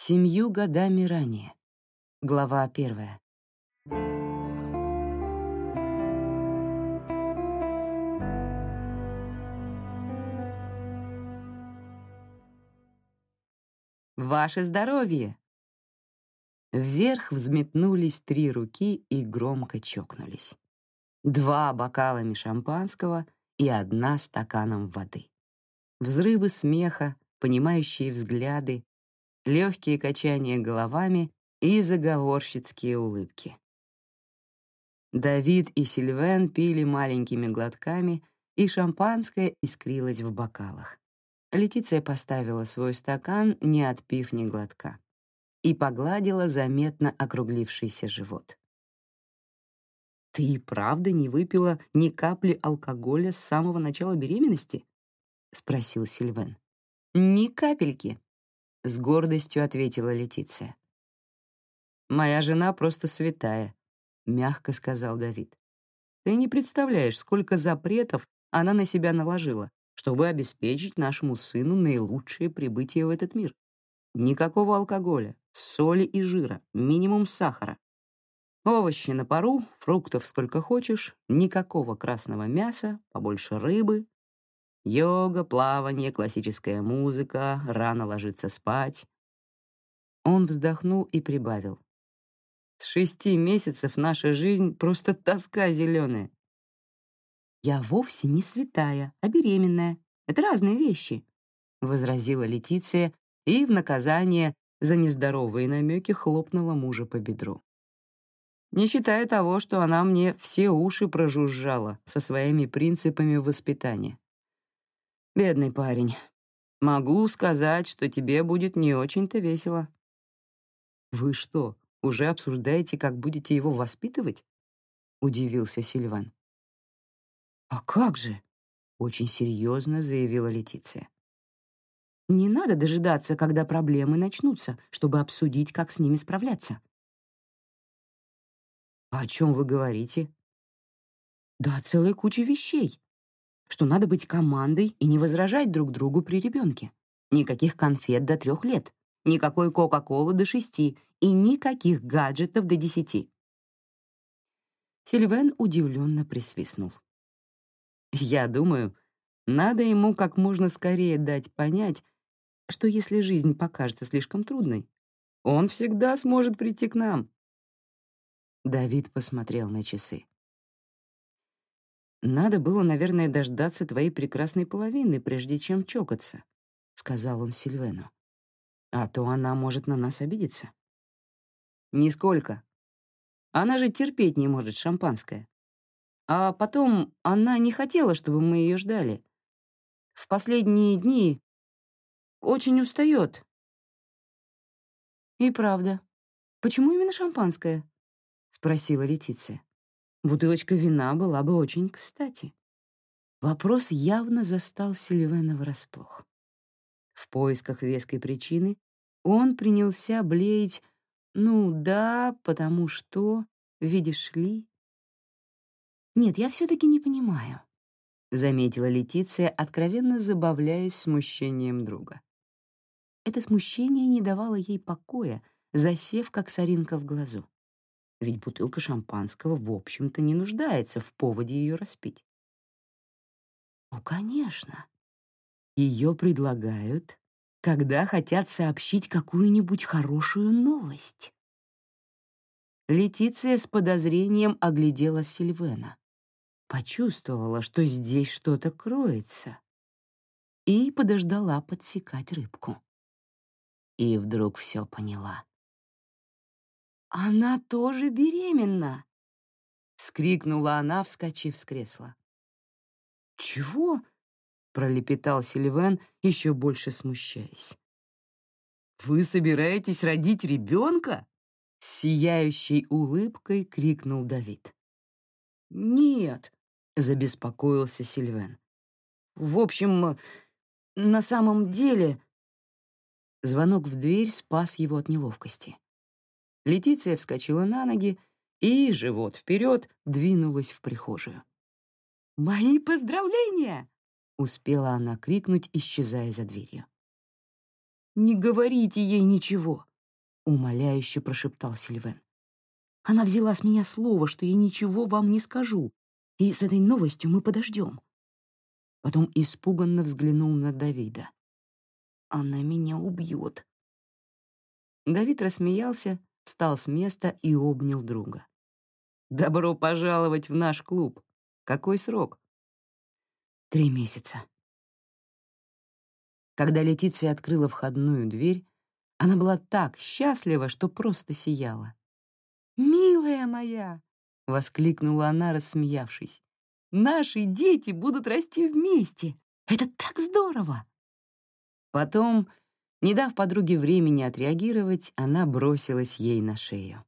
Семью годами ранее. Глава первая. Ваше здоровье! Вверх взметнулись три руки и громко чокнулись. Два бокалами шампанского и одна стаканом воды. Взрывы смеха, понимающие взгляды, легкие качания головами и заговорщицкие улыбки. Давид и Сильвен пили маленькими глотками, и шампанское искрилось в бокалах. Летиция поставила свой стакан, не отпив ни глотка, и погладила заметно округлившийся живот. «Ты и правда не выпила ни капли алкоголя с самого начала беременности?» — спросил Сильвен. «Ни капельки», — с гордостью ответила Летиция. «Моя жена просто святая», — мягко сказал Давид. «Ты не представляешь, сколько запретов она на себя наложила, чтобы обеспечить нашему сыну наилучшее прибытие в этот мир. Никакого алкоголя, соли и жира, минимум сахара. Овощи на пару, фруктов сколько хочешь, никакого красного мяса, побольше рыбы. Йога, плавание, классическая музыка, рано ложиться спать. Он вздохнул и прибавил. С шести месяцев наша жизнь просто тоска зеленая. «Я вовсе не святая, а беременная. Это разные вещи», — возразила Летиция и в наказание за нездоровые намеки хлопнула мужа по бедру. Не считая того, что она мне все уши прожужжала со своими принципами воспитания. Бедный парень. Могу сказать, что тебе будет не очень-то весело. Вы что, уже обсуждаете, как будете его воспитывать? Удивился Сильван. «А как же?» — очень серьезно заявила Летиция. «Не надо дожидаться, когда проблемы начнутся, чтобы обсудить, как с ними справляться». «А «О чем вы говорите?» «Да целая куча вещей. Что надо быть командой и не возражать друг другу при ребенке. Никаких конфет до трех лет, никакой Кока-Колы до шести и никаких гаджетов до десяти». Сильвен удивленно присвистнул. Я думаю, надо ему как можно скорее дать понять, что если жизнь покажется слишком трудной, он всегда сможет прийти к нам. Давид посмотрел на часы. «Надо было, наверное, дождаться твоей прекрасной половины, прежде чем чокаться», — сказал он Сильвену. «А то она может на нас обидеться». «Нисколько. Она же терпеть не может шампанское. А потом она не хотела, чтобы мы ее ждали. В последние дни очень устает. И правда. Почему именно шампанское? Спросила Летиция. Бутылочка вина была бы очень кстати. Вопрос явно застал Сильвена врасплох. В поисках веской причины он принялся блеять «ну да, потому что, видишь ли...» «Нет, я все-таки не понимаю», — заметила Летиция, откровенно забавляясь смущением друга. Это смущение не давало ей покоя, засев как соринка в глазу. Ведь бутылка шампанского, в общем-то, не нуждается в поводе ее распить. Ну, конечно. Ее предлагают, когда хотят сообщить какую-нибудь хорошую новость. Летиция с подозрением оглядела Сильвена почувствовала, что здесь что-то кроется, и подождала подсекать рыбку. И вдруг все поняла. «Она тоже беременна!» — вскрикнула она, вскочив с кресла. «Чего?» — пролепетал Сильвен, еще больше смущаясь. «Вы собираетесь родить ребенка?» С сияющей улыбкой крикнул Давид. «Нет», забеспокоился Сильвен. В общем, на самом деле... Звонок в дверь спас его от неловкости. Летиция вскочила на ноги и, живот вперед, двинулась в прихожую. «Мои поздравления!» — успела она крикнуть, исчезая за дверью. «Не говорите ей ничего!» умоляюще прошептал Сильвен. «Она взяла с меня слово, что я ничего вам не скажу, и с этой новостью мы подождем». Потом испуганно взглянул на Давида. «Она меня убьет». Давид рассмеялся, встал с места и обнял друга. «Добро пожаловать в наш клуб. Какой срок?» «Три месяца». Когда Летиция открыла входную дверь, она была так счастлива, что просто сияла. «Милая моя!» — воскликнула она, рассмеявшись. «Наши дети будут расти вместе! Это так здорово!» Потом, не дав подруге времени отреагировать, она бросилась ей на шею.